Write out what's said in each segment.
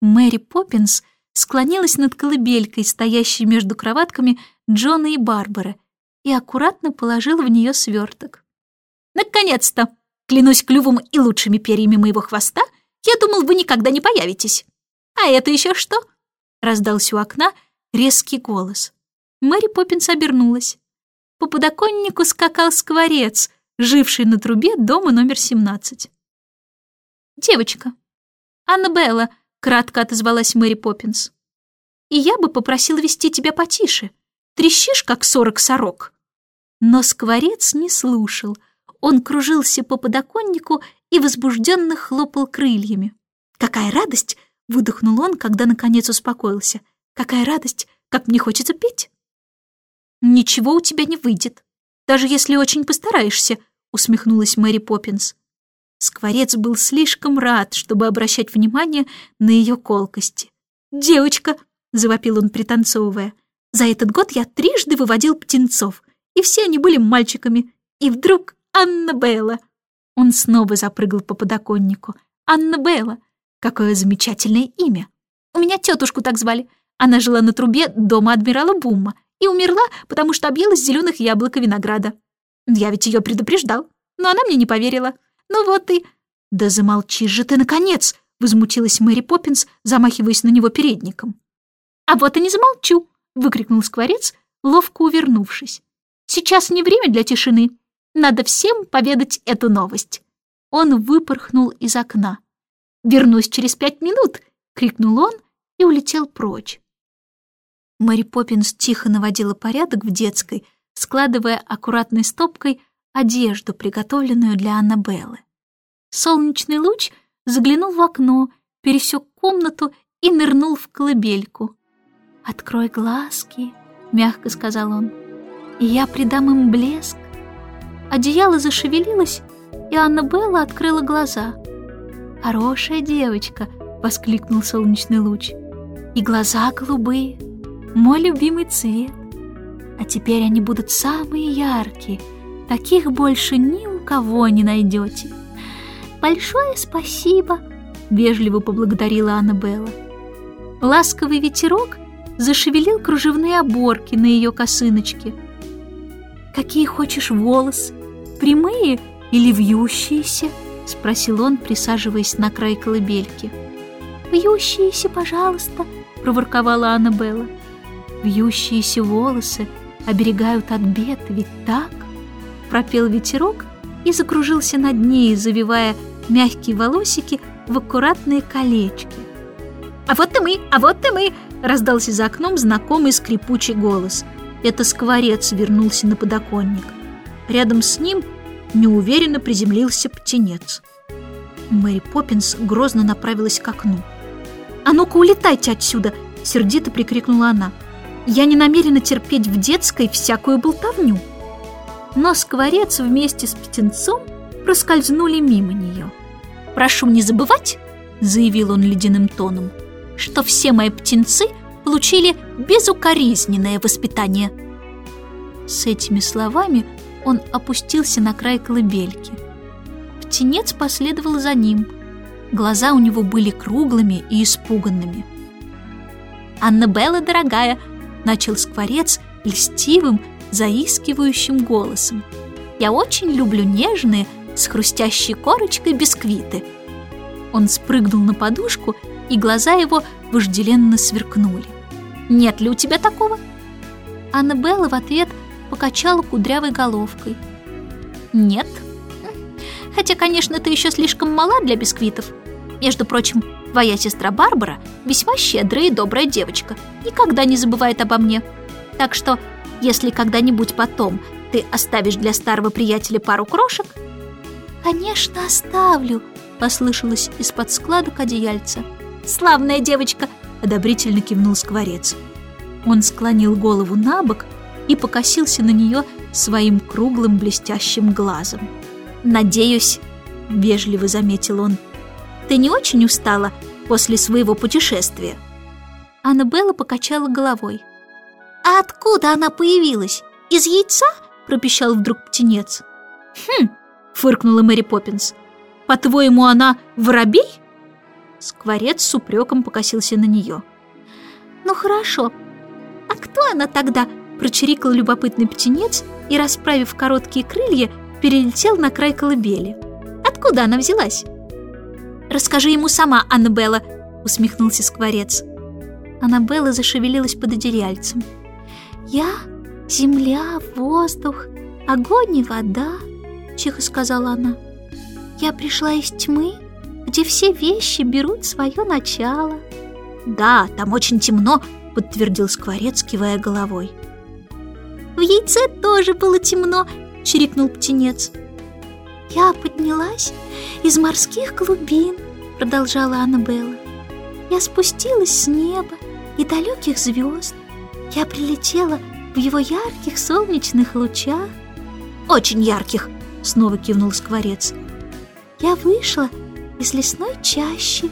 Мэри Поппинс склонилась над колыбелькой, стоящей между кроватками Джона и Барбары, и аккуратно положила в нее сверток. «Наконец-то! Клянусь клювом и лучшими перьями моего хвоста, я думал, вы никогда не появитесь. А это еще что?» Раздался у окна резкий голос. Мэри Поппинс обернулась. По подоконнику скакал скворец, живший на трубе дома номер 17. «Девочка, Аннабелла», — кратко отозвалась Мэри Поппинс. «И я бы попросила вести тебя потише. Трещишь, как сорок сорок». Но скворец не слушал. Он кружился по подоконнику и возбужденно хлопал крыльями. «Какая радость!» — выдохнул он, когда наконец успокоился. «Какая радость! Как мне хочется петь!» «Ничего у тебя не выйдет, даже если очень постараешься», — усмехнулась Мэри Поппинс. Скворец был слишком рад, чтобы обращать внимание на ее колкости. «Девочка!» — завопил он, пританцовывая. «За этот год я трижды выводил птенцов, и все они были мальчиками. И вдруг Анна Белла!» Он снова запрыгал по подоконнику. «Анна Белла! Какое замечательное имя! У меня тетушку так звали. Она жила на трубе дома адмирала Бумма и умерла, потому что объелась зеленых яблок и винограда. Я ведь ее предупреждал, но она мне не поверила. Ну вот и...» «Да замолчи же ты, наконец!» — возмутилась Мэри Поппинс, замахиваясь на него передником. «А вот и не замолчу!» — выкрикнул скворец, ловко увернувшись. «Сейчас не время для тишины. Надо всем поведать эту новость». Он выпорхнул из окна. «Вернусь через пять минут!» — крикнул он и улетел прочь. Мэри Поппинс тихо наводила порядок в детской, складывая аккуратной стопкой одежду, приготовленную для Аннабеллы. Солнечный луч заглянул в окно, пересек комнату и нырнул в колыбельку. «Открой глазки», — мягко сказал он, — «и я придам им блеск». Одеяло зашевелилось, и Аннабелла открыла глаза. «Хорошая девочка», — воскликнул солнечный луч, — «и глаза голубые, мой любимый цвет. А теперь они будут самые яркие, таких больше ни у кого не найдете. Большое спасибо, вежливо поблагодарила Аннабелла. Ласковый ветерок зашевелил кружевные оборки на ее косыночке. «Какие хочешь волосы? Прямые или вьющиеся?» — спросил он, присаживаясь на край колыбельки. «Вьющиеся, пожалуйста», — проворковала Аннабелла. Вьющиеся волосы оберегают от бед, ведь так? Пропел ветерок и закружился над ней, завивая мягкие волосики в аккуратные колечки. «А вот и мы! А вот и мы!» — раздался за окном знакомый скрипучий голос. Это скворец вернулся на подоконник. Рядом с ним неуверенно приземлился птенец. Мэри Поппинс грозно направилась к окну. «А ну-ка, улетайте отсюда!» — сердито прикрикнула она. Я не намерена терпеть в детской всякую болтовню. Но скворец вместе с птенцом проскользнули мимо нее. «Прошу не забывать», — заявил он ледяным тоном, «что все мои птенцы получили безукоризненное воспитание». С этими словами он опустился на край колыбельки. Птенец последовал за ним. Глаза у него были круглыми и испуганными. «Аннабелла, дорогая, начал скворец льстивым, заискивающим голосом. «Я очень люблю нежные, с хрустящей корочкой бисквиты». Он спрыгнул на подушку, и глаза его вожделенно сверкнули. «Нет ли у тебя такого?» Аннабелла в ответ покачала кудрявой головкой. «Нет. Хотя, конечно, ты еще слишком мала для бисквитов. Между прочим, Твоя сестра Барбара весьма щедрая и добрая девочка, никогда не забывает обо мне. Так что, если когда-нибудь потом ты оставишь для старого приятеля пару крошек...» «Конечно, оставлю», — послышалось из-под складок одеяльца. «Славная девочка!» — одобрительно кивнул скворец. Он склонил голову на бок и покосился на нее своим круглым блестящим глазом. «Надеюсь», — вежливо заметил он, — ты не очень устала после своего путешествия?» Аннабелла покачала головой. «А откуда она появилась? Из яйца?» – пропищал вдруг птенец. «Хм!» – фыркнула Мэри Поппинс. «По-твоему, она воробей?» Скворец с упреком покосился на нее. «Ну хорошо. А кто она тогда?» Прочирикал любопытный птенец и, расправив короткие крылья, перелетел на край колыбели. «Откуда она взялась?» «Расскажи ему сама, Аннабелла», — усмехнулся скворец. Аннабелла зашевелилась под одеяльцем. «Я — земля, воздух, огонь и вода», — тихо сказала она. «Я пришла из тьмы, где все вещи берут свое начало». «Да, там очень темно», — подтвердил скворец, кивая головой. «В яйце тоже было темно», — чирикнул птенец. «Я поднялась из морских глубин», — продолжала Аннабелла. «Я спустилась с неба и далеких звезд. Я прилетела в его ярких солнечных лучах». «Очень ярких!» — снова кивнул скворец. «Я вышла из лесной чащи».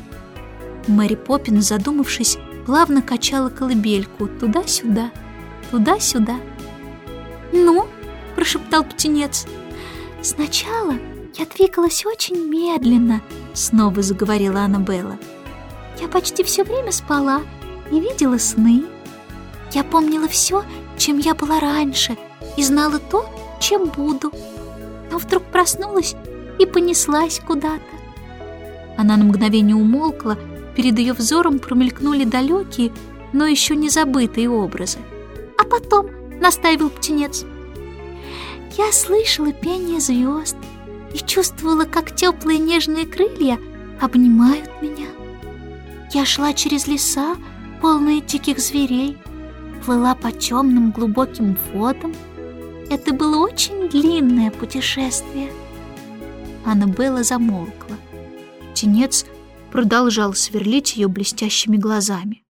Мэри Поппин, задумавшись, плавно качала колыбельку туда-сюда, туда-сюда. «Ну?» — прошептал птенец. «Сначала я двигалась очень медленно», — снова заговорила Аннабелла. «Я почти все время спала и видела сны. Я помнила все, чем я была раньше, и знала то, чем буду. Но вдруг проснулась и понеслась куда-то. Она на мгновение умолкла, перед ее взором промелькнули далекие, но еще не забытые образы. А потом настаивал птенец. Я слышала пение звезд и чувствовала, как теплые нежные крылья обнимают меня. Я шла через леса, полные диких зверей, плыла по темным глубоким водам. Это было очень длинное путешествие. Аннабелла замолкла. Тенец продолжал сверлить ее блестящими глазами.